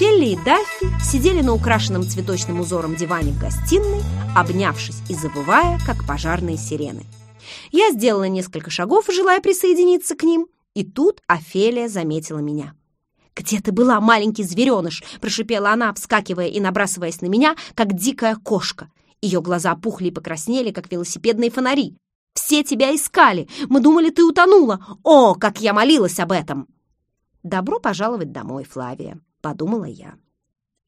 Офелли и Даффи сидели на украшенном цветочным узором диване в гостиной, обнявшись и забывая, как пожарные сирены. Я сделала несколько шагов, желая присоединиться к ним, и тут Офелия заметила меня. «Где ты была, маленький звереныш?» – прошипела она, вскакивая и набрасываясь на меня, как дикая кошка. Ее глаза пухли и покраснели, как велосипедные фонари. «Все тебя искали! Мы думали, ты утонула! О, как я молилась об этом!» «Добро пожаловать домой, Флавия», — подумала я.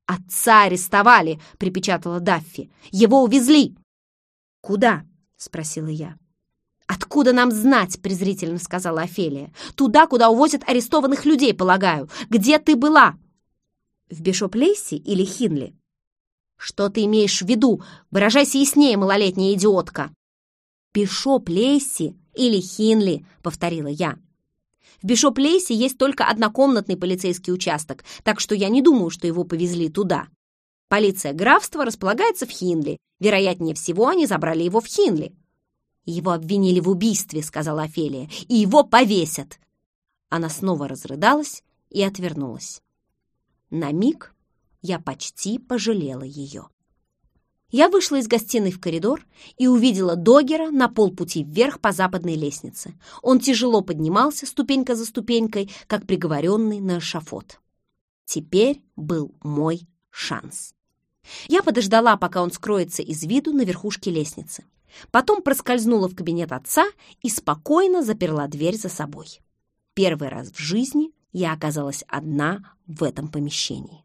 «Отца арестовали!» — припечатала Даффи. «Его увезли!» «Куда?» — спросила я. «Откуда нам знать?» — презрительно сказала Офелия. «Туда, куда увозят арестованных людей, полагаю. Где ты была?» «В Бишоп-Лейси или Хинли?» «Что ты имеешь в виду? Выражайся яснее, малолетняя идиотка!» «Бишоп-Лейси или Хинли», — повторила я. В Бишоп-Лейсе есть только однокомнатный полицейский участок, так что я не думаю, что его повезли туда. Полиция графства располагается в Хинли. Вероятнее всего, они забрали его в Хинли. «Его обвинили в убийстве», — сказала Офелия, — «и его повесят». Она снова разрыдалась и отвернулась. На миг я почти пожалела ее. Я вышла из гостиной в коридор и увидела Догера на полпути вверх по западной лестнице. Он тяжело поднимался ступенька за ступенькой, как приговоренный на эшафот. Теперь был мой шанс. Я подождала, пока он скроется из виду на верхушке лестницы. Потом проскользнула в кабинет отца и спокойно заперла дверь за собой. Первый раз в жизни я оказалась одна в этом помещении.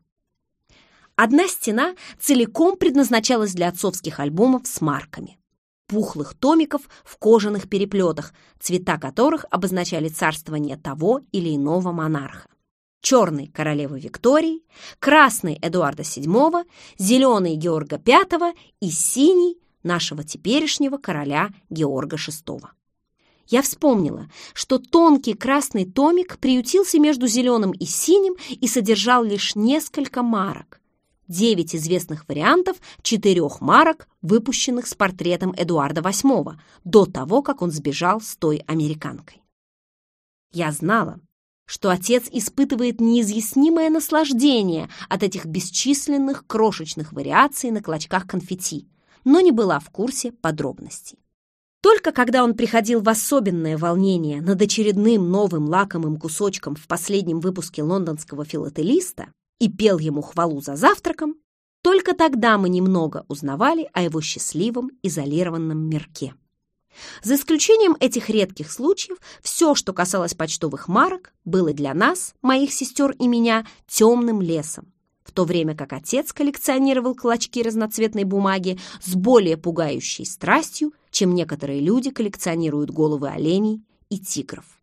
Одна стена целиком предназначалась для отцовских альбомов с марками. Пухлых томиков в кожаных переплетах, цвета которых обозначали царствование того или иного монарха. Черный – королевы Виктории, красный – Эдуарда VII, зеленый – Георга V и синий – нашего теперешнего короля Георга VI. Я вспомнила, что тонкий красный томик приютился между зеленым и синим и содержал лишь несколько марок. Девять известных вариантов четырех марок, выпущенных с портретом Эдуарда VIII, до того, как он сбежал с той американкой. Я знала, что отец испытывает неизъяснимое наслаждение от этих бесчисленных крошечных вариаций на клочках конфетти, но не была в курсе подробностей. Только когда он приходил в особенное волнение над очередным новым лакомым кусочком в последнем выпуске лондонского филателиста, и пел ему хвалу за завтраком, только тогда мы немного узнавали о его счастливом изолированном мирке. За исключением этих редких случаев, все, что касалось почтовых марок, было для нас, моих сестер и меня, темным лесом, в то время как отец коллекционировал клочки разноцветной бумаги с более пугающей страстью, чем некоторые люди коллекционируют головы оленей и тигров.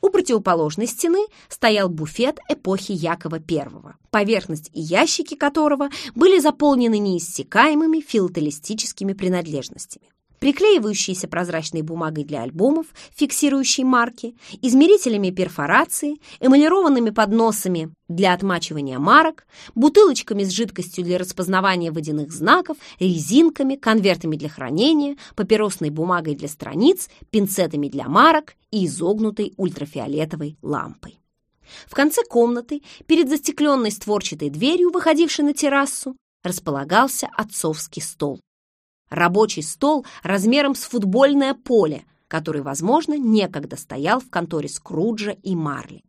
У противоположной стены стоял буфет эпохи Якова I, поверхность и ящики которого были заполнены неиссякаемыми филателистическими принадлежностями приклеивающейся прозрачной бумагой для альбомов, фиксирующей марки, измерителями перфорации, эмалированными подносами для отмачивания марок, бутылочками с жидкостью для распознавания водяных знаков, резинками, конвертами для хранения, папиросной бумагой для страниц, пинцетами для марок и изогнутой ультрафиолетовой лампой. В конце комнаты, перед застекленной створчатой дверью, выходившей на террасу, располагался отцовский стол. Рабочий стол размером с футбольное поле, который, возможно, некогда стоял в конторе Скруджа и Марли.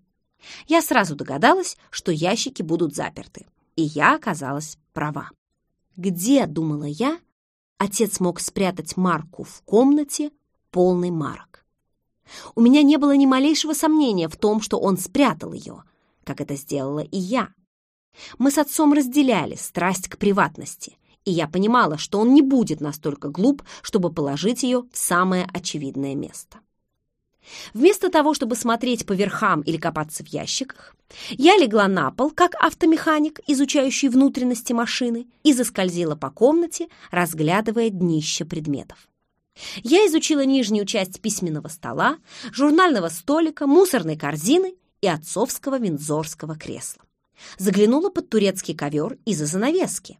Я сразу догадалась, что ящики будут заперты, и я оказалась права. Где, думала я, отец мог спрятать марку в комнате полной марок? У меня не было ни малейшего сомнения в том, что он спрятал ее, как это сделала и я. Мы с отцом разделяли страсть к приватности, и я понимала, что он не будет настолько глуп, чтобы положить ее в самое очевидное место. Вместо того, чтобы смотреть по верхам или копаться в ящиках, я легла на пол, как автомеханик, изучающий внутренности машины, и заскользила по комнате, разглядывая днище предметов. Я изучила нижнюю часть письменного стола, журнального столика, мусорной корзины и отцовского винзорского кресла. Заглянула под турецкий ковер из-за занавески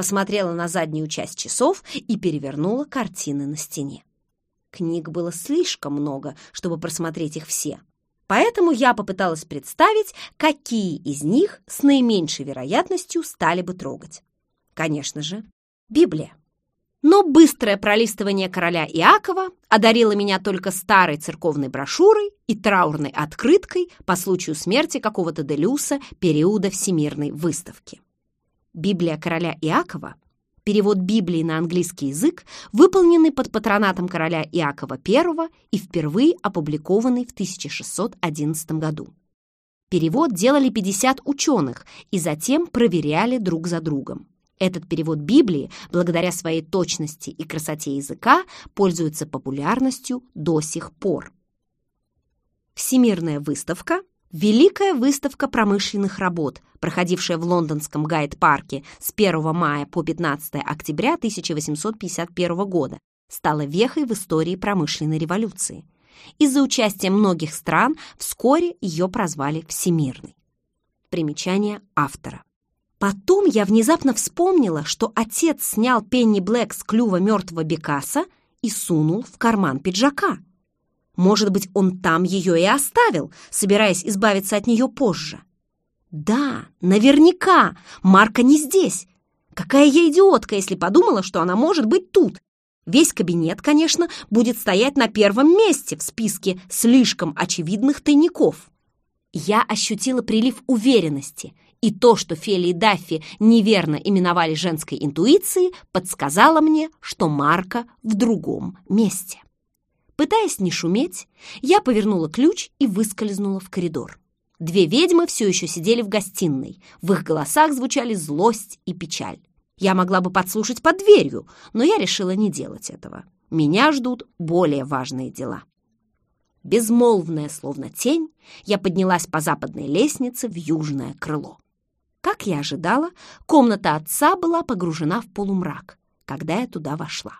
посмотрела на заднюю часть часов и перевернула картины на стене. Книг было слишком много, чтобы просмотреть их все. Поэтому я попыталась представить, какие из них с наименьшей вероятностью стали бы трогать. Конечно же, Библия. Но быстрое пролистывание короля Иакова одарило меня только старой церковной брошюрой и траурной открыткой по случаю смерти какого-то Делюса периода Всемирной выставки. Библия короля Иакова перевод Библии на английский язык, выполненный под патронатом короля Иакова I и впервые опубликованный в 1611 году. Перевод делали 50 ученых и затем проверяли друг за другом. Этот перевод Библии, благодаря своей точности и красоте языка, пользуется популярностью до сих пор. Всемирная выставка Великая выставка промышленных работ, проходившая в лондонском Гайд-парке с 1 мая по 15 октября 1851 года, стала вехой в истории промышленной революции. Из-за участия многих стран вскоре ее прозвали Всемирной. Примечание автора. Потом я внезапно вспомнила, что отец снял Пенни Блэк с клюва мертвого Бекаса и сунул в карман пиджака – может быть, он там ее и оставил, собираясь избавиться от нее позже. Да, наверняка, Марка не здесь. Какая я идиотка, если подумала, что она может быть тут. Весь кабинет, конечно, будет стоять на первом месте в списке слишком очевидных тайников. Я ощутила прилив уверенности, и то, что Фели и Даффи неверно именовали женской интуицией, подсказало мне, что Марка в другом месте. Пытаясь не шуметь, я повернула ключ и выскользнула в коридор. Две ведьмы все еще сидели в гостиной. В их голосах звучали злость и печаль. Я могла бы подслушать под дверью, но я решила не делать этого. Меня ждут более важные дела. Безмолвная, словно тень, я поднялась по западной лестнице в южное крыло. Как я ожидала, комната отца была погружена в полумрак, когда я туда вошла.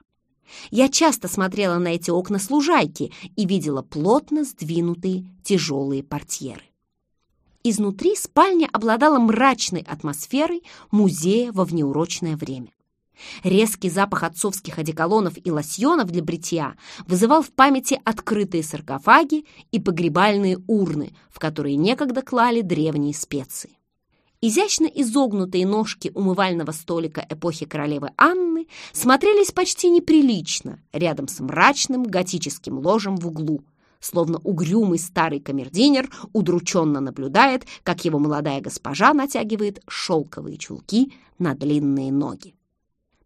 Я часто смотрела на эти окна с лужайки и видела плотно сдвинутые тяжелые портьеры. Изнутри спальня обладала мрачной атмосферой музея во внеурочное время. Резкий запах отцовских одеколонов и лосьонов для бритья вызывал в памяти открытые саркофаги и погребальные урны, в которые некогда клали древние специи. Изящно изогнутые ножки умывального столика эпохи королевы Анны смотрелись почти неприлично рядом с мрачным готическим ложем в углу, словно угрюмый старый камердинер удрученно наблюдает, как его молодая госпожа натягивает шелковые чулки на длинные ноги.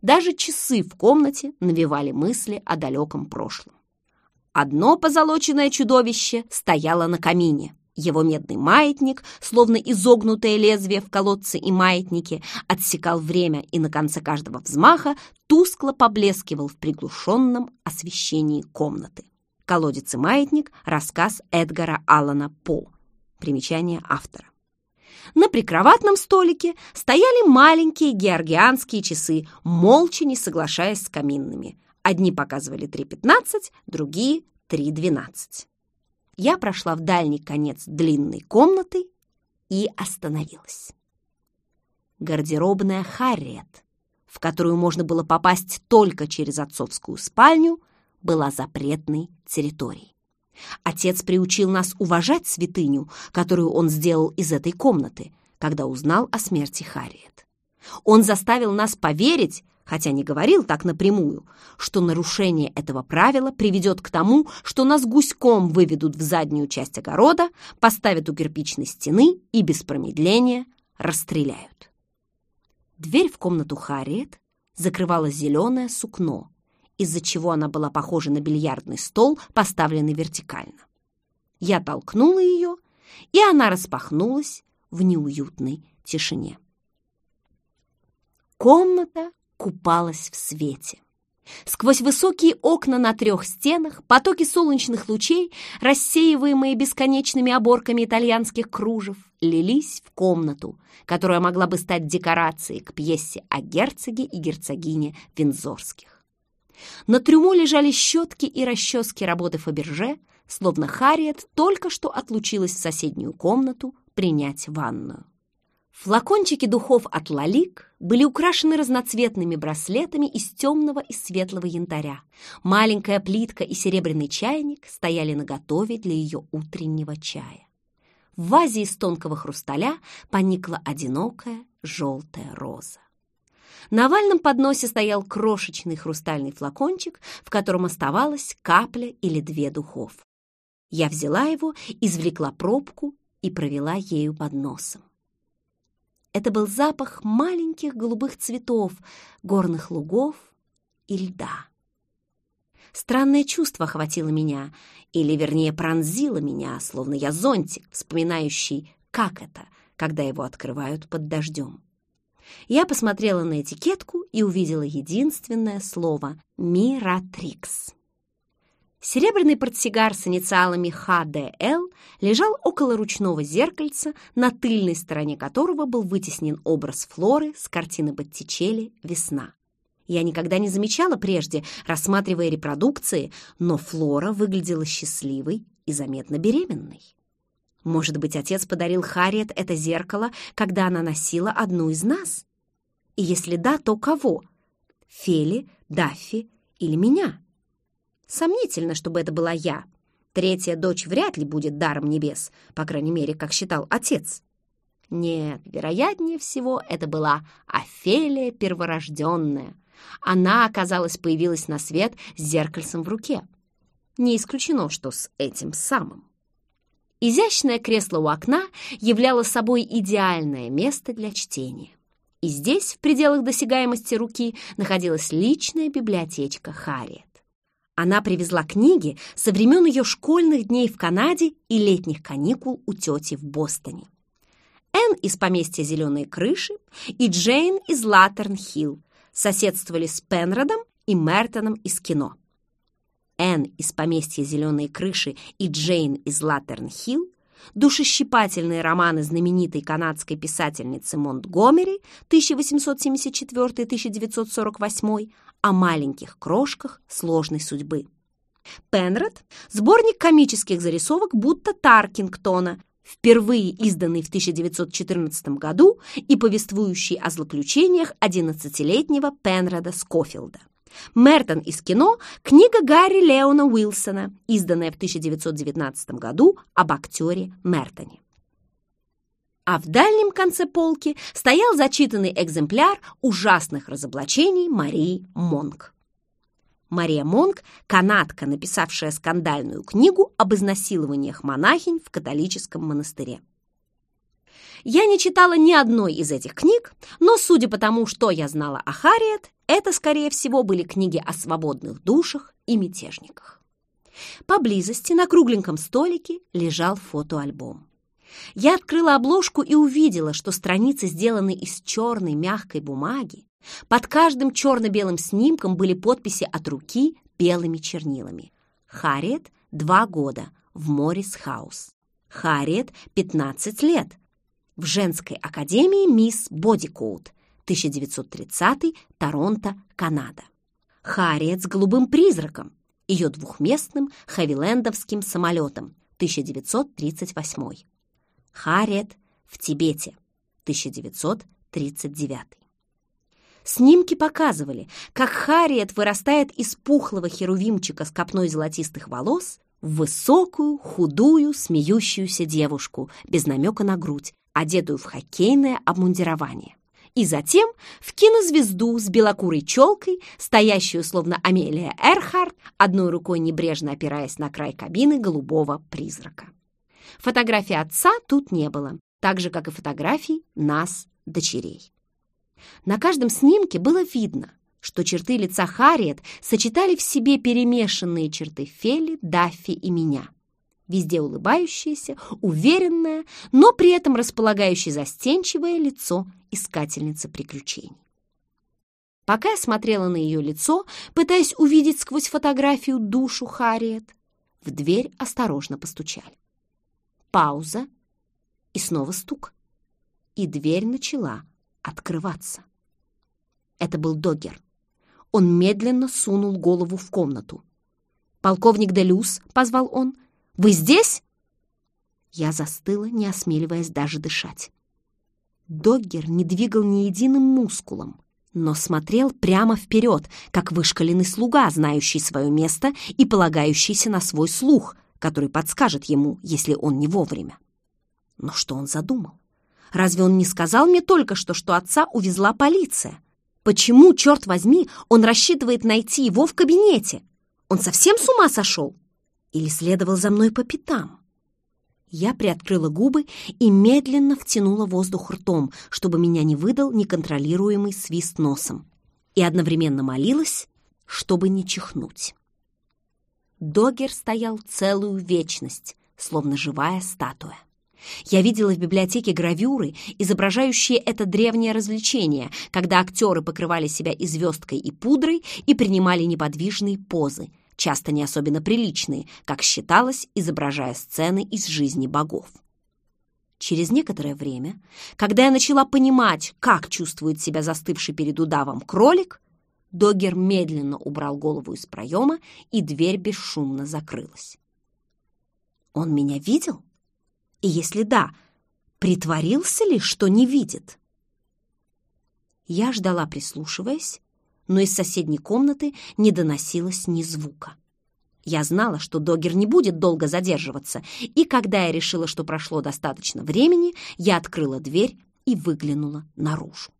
Даже часы в комнате навевали мысли о далеком прошлом. Одно позолоченное чудовище стояло на камине — его медный маятник, словно изогнутое лезвие в колодце и маятнике, отсекал время и на конце каждого взмаха тускло поблескивал в приглушенном освещении комнаты. «Колодец и маятник» — рассказ Эдгара Аллана По. Примечание автора. На прикроватном столике стояли маленькие георгианские часы, молча не соглашаясь с каминными. Одни показывали 3.15, другие — 3.12 я прошла в дальний конец длинной комнаты и остановилась. Гардеробная Харриет, в которую можно было попасть только через отцовскую спальню, была запретной территорией. Отец приучил нас уважать святыню, которую он сделал из этой комнаты, когда узнал о смерти Харриет. Он заставил нас поверить, хотя не говорил так напрямую, что нарушение этого правила приведет к тому, что нас гуськом выведут в заднюю часть огорода, поставят у кирпичной стены и без промедления расстреляют. Дверь в комнату Харриет закрывала зеленое сукно, из-за чего она была похожа на бильярдный стол, поставленный вертикально. Я толкнула ее, и она распахнулась в неуютной тишине. Комната купалась в свете. Сквозь высокие окна на трех стенах потоки солнечных лучей, рассеиваемые бесконечными оборками итальянских кружев, лились в комнату, которая могла бы стать декорацией к пьесе о герцоге и герцогине Винзорских. На трюмо лежали щетки и расчески работы Фаберже, словно Харриет только что отлучилась в соседнюю комнату принять ванную. Флакончики духов от Лалик были украшены разноцветными браслетами из темного и светлого янтаря. Маленькая плитка и серебряный чайник стояли наготове для ее утреннего чая. В вазе из тонкого хрусталя поникла одинокая желтая роза. На овальном подносе стоял крошечный хрустальный флакончик, в котором оставалась капля или две духов. Я взяла его, извлекла пробку и провела ею под носом. Это был запах маленьких голубых цветов, горных лугов и льда. Странное чувство охватило меня, или, вернее, пронзило меня, словно я зонтик, вспоминающий, как это, когда его открывают под дождем. Я посмотрела на этикетку и увидела единственное слово «Миратрикс». Серебряный портсигар с инициалами ХДЛ лежал около ручного зеркальца, на тыльной стороне которого был вытеснен образ Флоры с картины Боттичелли «Весна». Я никогда не замечала прежде, рассматривая репродукции, но Флора выглядела счастливой и заметно беременной. Может быть, отец подарил Харриет это зеркало, когда она носила одну из нас? И если да, то кого? Фели, Даффи или меня? Сомнительно, чтобы это была я. Третья дочь вряд ли будет даром небес, по крайней мере, как считал отец. Нет, вероятнее всего, это была Офелия перворожденная. Она, оказалось, появилась на свет с зеркальцем в руке. Не исключено, что с этим самым. Изящное кресло у окна являло собой идеальное место для чтения. И здесь, в пределах досягаемости руки, находилась личная библиотечка Харриет. Она привезла книги со времен ее школьных дней в Канаде и летних каникул у тети в Бостоне. Энн из поместья «Зеленые крыши» и Джейн из Латтерн-Хилл соседствовали с Пенродом и Мертоном из кино. Энн из поместья «Зеленые крыши» и Джейн из Латтерн-Хилл душещипательные романы знаменитой канадской писательницы Монтгомери 1874-1948 о маленьких крошках сложной судьбы. Пенрод – сборник комических зарисовок Бута Таркингтона, впервые изданный в 1914 году и повествующий о злоключениях 11-летнего Пенрода Скофилда. «Мертон из кино» — книга Гарри Леона Уилсона, изданная в 1919 году об актере Мертоне. А в дальнем конце полки стоял зачитанный экземпляр ужасных разоблачений Марии Монк. Мария Монк – канадка, написавшая скандальную книгу об изнасилованиях монахинь в католическом монастыре. Я не читала ни одной из этих книг, но, судя по тому, что я знала о Харриет, это, скорее всего, были книги о свободных душах и мятежниках. Поблизости на кругленьком столике лежал фотоальбом. Я открыла обложку и увидела, что страницы сделаны из черной мягкой бумаги. Под каждым черно-белым снимком были подписи от руки белыми чернилами. Харриет – два года, в Моррис Хаус. Харриет – 15 лет, в женской академии мисс Бодикоут, 1930 Торонто, Канада. Харриет с голубым призраком, ее двухместным хавилендовским самолетом, 1938. Харриет в Тибете, 1939. Снимки показывали, как Харриет вырастает из пухлого херувимчика с копной золотистых волос в высокую, худую, смеющуюся девушку без намека на грудь, одетую в хоккейное обмундирование. И затем в кинозвезду с белокурой челкой, стоящую словно Амелия Эрхард, одной рукой небрежно опираясь на край кабины голубого призрака. Фотографии отца тут не было, так же, как и фотографий нас, дочерей. На каждом снимке было видно, что черты лица Харриет сочетали в себе перемешанные черты Фели, Даффи и меня везде улыбающееся, уверенное, но при этом располагающее застенчивое лицо искательницы приключений. Пока я смотрела на ее лицо, пытаясь увидеть сквозь фотографию душу Харриет, в дверь осторожно постучали. Пауза и снова стук. И дверь начала открываться. Это был Догер. Он медленно сунул голову в комнату. «Полковник Делюс», — позвал он, вы здесь?» Я застыла, не осмеливаясь даже дышать. Доггер не двигал ни единым мускулом, но смотрел прямо вперед, как вышкаленный слуга, знающий свое место и полагающийся на свой слух, который подскажет ему, если он не вовремя. Но что он задумал? Разве он не сказал мне только что, что отца увезла полиция? Почему, черт возьми, он рассчитывает найти его в кабинете? Он совсем с ума сошел? Или следовал за мной по пятам? Я приоткрыла губы и медленно втянула воздух ртом, чтобы меня не выдал неконтролируемый свист носом. И одновременно молилась, чтобы не чихнуть. Догер стоял целую вечность, словно живая статуя. Я видела в библиотеке гравюры, изображающие это древнее развлечение, когда актеры покрывали себя и звездкой, и пудрой и принимали неподвижные позы, часто не особенно приличные, как считалось, изображая сцены из жизни богов. Через некоторое время, когда я начала понимать, как чувствует себя застывший перед удавом кролик, Догер медленно убрал голову из проема, и дверь бесшумно закрылась. «Он меня видел?» И если да, притворился ли, что не видит? Я ждала, прислушиваясь, но из соседней комнаты не доносилось ни звука. Я знала, что Догер не будет долго задерживаться, и когда я решила, что прошло достаточно времени, я открыла дверь и выглянула наружу.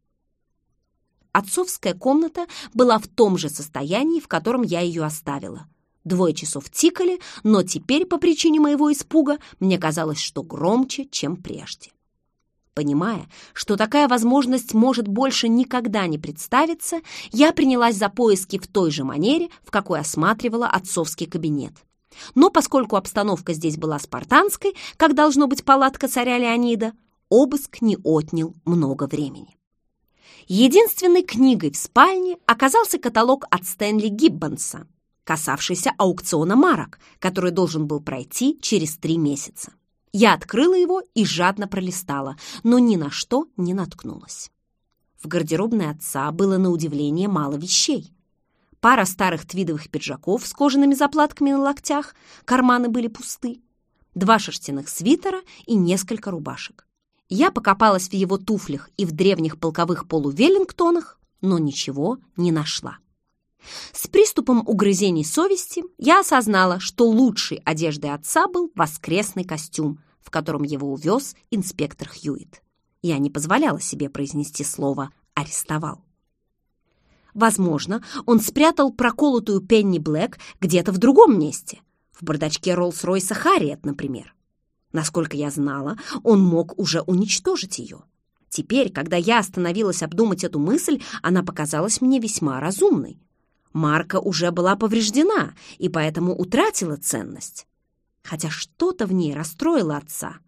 Отцовская комната была в том же состоянии, в котором я ее оставила, Двое часов тикали, но теперь, по причине моего испуга, мне казалось, что громче, чем прежде. Понимая, что такая возможность может больше никогда не представиться, я принялась за поиски в той же манере, в какой осматривала отцовский кабинет. Но поскольку обстановка здесь была спартанской, как должно быть палатка царя Леонида, обыск не отнял много времени. Единственной книгой в спальне оказался каталог от Стэнли Гиббонса, касавшийся аукциона марок, который должен был пройти через три месяца. Я открыла его и жадно пролистала, но ни на что не наткнулась. В гардеробной отца было на удивление мало вещей. Пара старых твидовых пиджаков с кожаными заплатками на локтях, карманы были пусты, два шерстяных свитера и несколько рубашек. Я покопалась в его туфлях и в древних полковых полувеллингтонах, но ничего не нашла. С приступом угрызений совести я осознала, что лучшей одеждой отца был воскресный костюм, в котором его увез инспектор Хьюит. Я не позволяла себе произнести слово «арестовал». Возможно, он спрятал проколотую Пенни Блэк где-то в другом месте, в бардачке Роллс-Ройса Харриет, например. Насколько я знала, он мог уже уничтожить ее. Теперь, когда я остановилась обдумать эту мысль, она показалась мне весьма разумной. Марка уже была повреждена и поэтому утратила ценность. Хотя что-то в ней расстроило отца.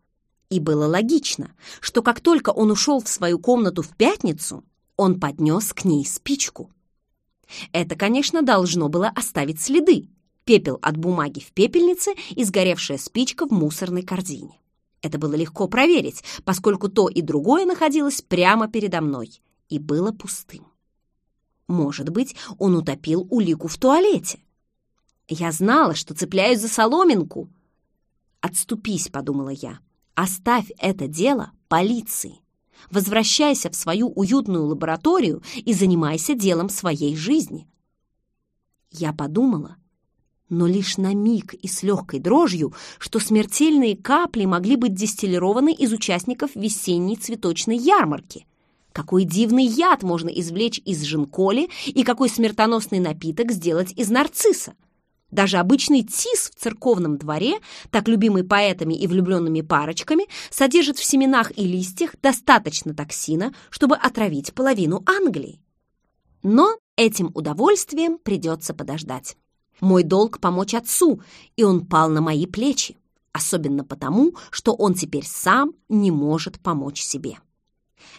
И было логично, что как только он ушел в свою комнату в пятницу, он поднес к ней спичку. Это, конечно, должно было оставить следы. Пепел от бумаги в пепельнице и сгоревшая спичка в мусорной корзине. Это было легко проверить, поскольку то и другое находилось прямо передо мной и было пустым. Может быть, он утопил улику в туалете. Я знала, что цепляюсь за соломинку. «Отступись», — подумала я. «Оставь это дело полиции. Возвращайся в свою уютную лабораторию и занимайся делом своей жизни». Я подумала, но лишь на миг и с легкой дрожью, что смертельные капли могли быть дистиллированы из участников весенней цветочной ярмарки — какой дивный яд можно извлечь из жинколи и какой смертоносный напиток сделать из нарцисса. Даже обычный тис в церковном дворе, так любимый поэтами и влюбленными парочками, содержит в семенах и листьях достаточно токсина, чтобы отравить половину Англии. Но этим удовольствием придется подождать. Мой долг помочь отцу, и он пал на мои плечи, особенно потому, что он теперь сам не может помочь себе.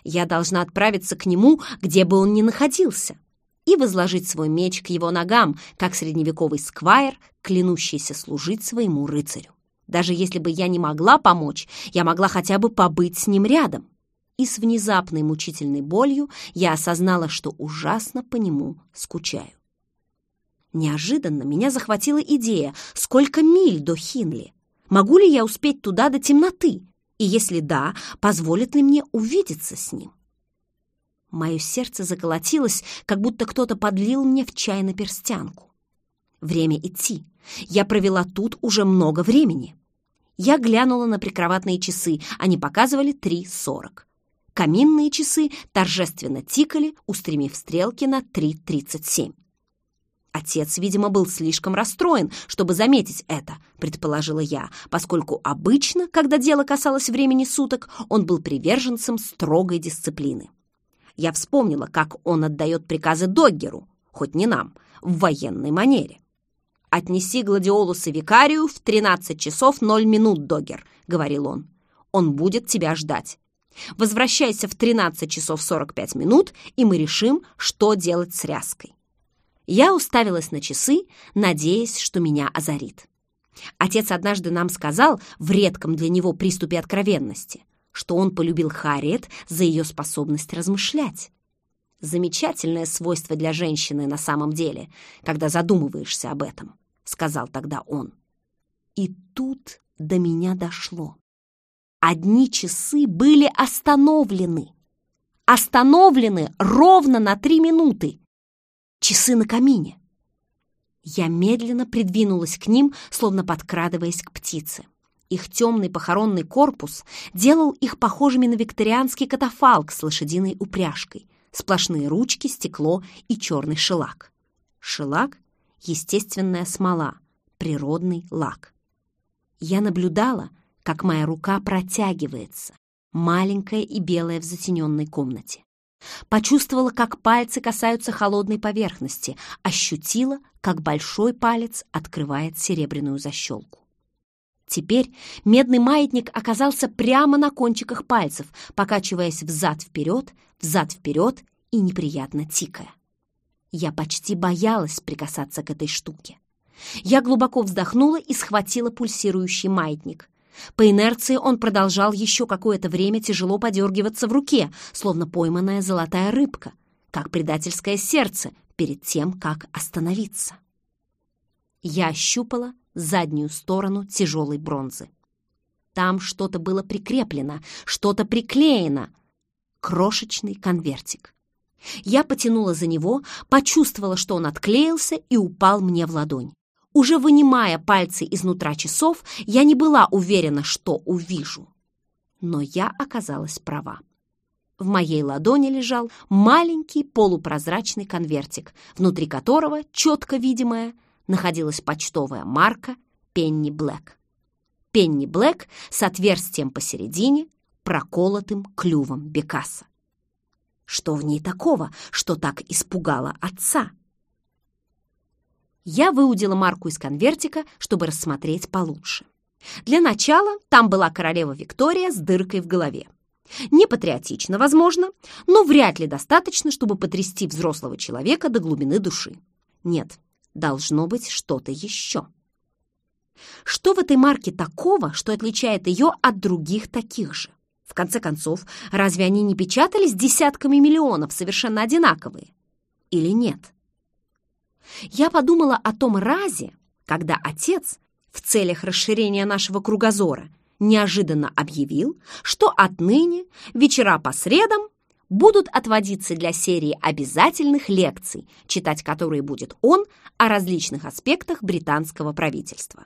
Я должна отправиться к нему, где бы он ни находился, и возложить свой меч к его ногам, как средневековый сквайр, клянущийся служить своему рыцарю. Даже если бы я не могла помочь, я могла хотя бы побыть с ним рядом. И с внезапной мучительной болью я осознала, что ужасно по нему скучаю. Неожиданно меня захватила идея, сколько миль до Хинли. Могу ли я успеть туда до темноты? И если да, позволит ли мне увидеться с ним? Мое сердце заколотилось, как будто кто-то подлил мне в чай на перстянку. Время идти. Я провела тут уже много времени. Я глянула на прикроватные часы, они показывали 3.40. Каминные часы торжественно тикали, устремив стрелки на 3.37. Отец, видимо, был слишком расстроен, чтобы заметить это, предположила я, поскольку обычно, когда дело касалось времени суток, он был приверженцем строгой дисциплины. Я вспомнила, как он отдает приказы Доггеру, хоть не нам, в военной манере. «Отнеси гладиолуса викарию в 13 часов 0 минут, Доггер», — говорил он. «Он будет тебя ждать. Возвращайся в 13 часов 45 минут, и мы решим, что делать с ряской». Я уставилась на часы, надеясь, что меня озарит. Отец однажды нам сказал в редком для него приступе откровенности — что он полюбил Харриет за ее способность размышлять. Замечательное свойство для женщины на самом деле, когда задумываешься об этом, сказал тогда он. И тут до меня дошло. Одни часы были остановлены. Остановлены ровно на три минуты. Часы на камине. Я медленно придвинулась к ним, словно подкрадываясь к птице. Их темный похоронный корпус делал их похожими на викторианский катафалк с лошадиной упряжкой, сплошные ручки, стекло и черный шелак. Шелак — естественная смола, природный лак. Я наблюдала, как моя рука протягивается, маленькая и белая в затененной комнате. Почувствовала, как пальцы касаются холодной поверхности, ощутила, как большой палец открывает серебряную защелку. Теперь медный маятник оказался прямо на кончиках пальцев, покачиваясь взад-вперед, взад-вперед и неприятно тикая. Я почти боялась прикасаться к этой штуке. Я глубоко вздохнула и схватила пульсирующий маятник. По инерции он продолжал еще какое-то время тяжело подергиваться в руке, словно пойманная золотая рыбка, как предательское сердце перед тем, как остановиться. Я ощупала заднюю сторону тяжелой бронзы. Там что-то было прикреплено, что-то приклеено. Крошечный конвертик. Я потянула за него, почувствовала, что он отклеился и упал мне в ладонь. Уже вынимая пальцы изнутра часов, я не была уверена, что увижу. Но я оказалась права. В моей ладони лежал маленький полупрозрачный конвертик, внутри которого, четко видимая, находилась почтовая марка «Пенни Блэк». «Пенни Блэк» с отверстием посередине, проколотым клювом Бекаса. Что в ней такого, что так испугало отца? Я выудила марку из конвертика, чтобы рассмотреть получше. Для начала там была королева Виктория с дыркой в голове. Не патриотично, возможно, но вряд ли достаточно, чтобы потрясти взрослого человека до глубины души. Нет, должно быть что-то еще. Что в этой марке такого, что отличает ее от других таких же? В конце концов, разве они не печатались десятками миллионов, совершенно одинаковые? Или нет? Я подумала о том разе, когда отец в целях расширения нашего кругозора неожиданно объявил, что отныне вечера по средам будут отводиться для серии обязательных лекций, читать которые будет он о различных аспектах британского правительства.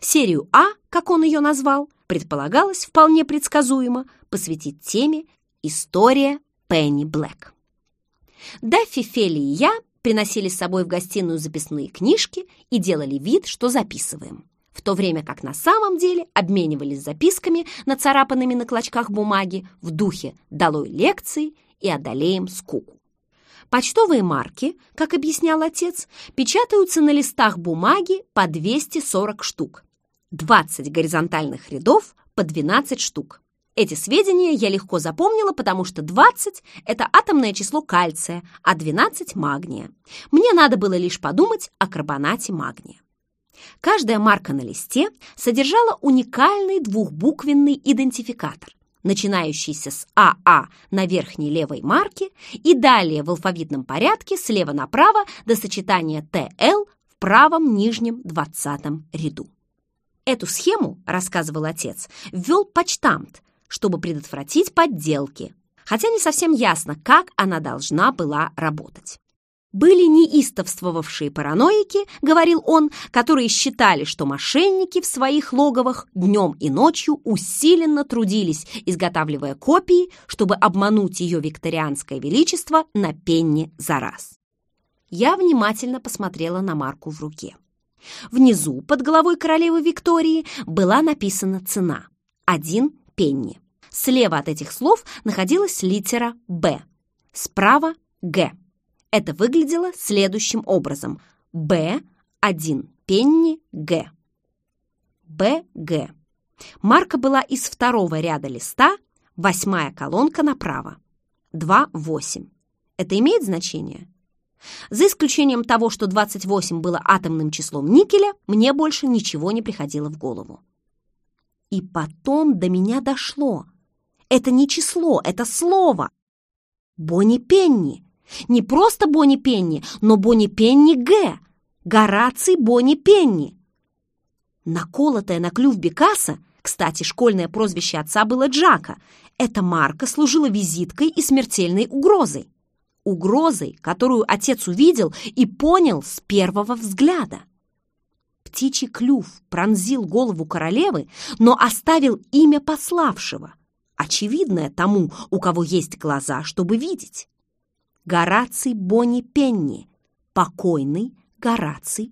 Серию А, как он ее назвал, предполагалось вполне предсказуемо посвятить теме «История Пенни Блэк». Даффи, Фелли и я приносили с собой в гостиную записные книжки и делали вид, что записываем в то время как на самом деле обменивались записками, нацарапанными на клочках бумаги, в духе «долой лекции» и «одолеем скуку». Почтовые марки, как объяснял отец, печатаются на листах бумаги по 240 штук. 20 горизонтальных рядов по 12 штук. Эти сведения я легко запомнила, потому что 20 – это атомное число кальция, а 12 – магния. Мне надо было лишь подумать о карбонате магния. Каждая марка на листе содержала уникальный двухбуквенный идентификатор, начинающийся с АА на верхней левой марке и далее в алфавитном порядке слева направо до сочетания ТЛ в правом нижнем двадцатом ряду. Эту схему, рассказывал отец, ввел почтамт, чтобы предотвратить подделки, хотя не совсем ясно, как она должна была работать. Были неистовствовавшие параноики, говорил он, которые считали, что мошенники в своих логовах днем и ночью усиленно трудились, изготавливая копии, чтобы обмануть ее викторианское величество на пенни за раз. Я внимательно посмотрела на марку в руке. Внизу, под головой королевы Виктории, была написана цена – один пенни. Слева от этих слов находилась литера «Б», справа – «Г». Это выглядело следующим образом. Б, 1 пенни, Г. БГ. Марка была из второго ряда листа, восьмая колонка направо. 2,8. Это имеет значение? За исключением того, что 28 было атомным числом никеля, мне больше ничего не приходило в голову. И потом до меня дошло. Это не число, это слово. Бонни Пенни. Не просто Бонни Пенни, но Бонни Пенни Г. Гораций Бонни Пенни. Наколотая на клюв Бекаса, кстати, школьное прозвище отца было Джака, эта марка служила визиткой и смертельной угрозой. Угрозой, которую отец увидел и понял с первого взгляда. Птичий клюв пронзил голову королевы, но оставил имя пославшего, очевидное тому, у кого есть глаза, чтобы видеть. Гораций Бонни Пенни, покойный Гораций